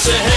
say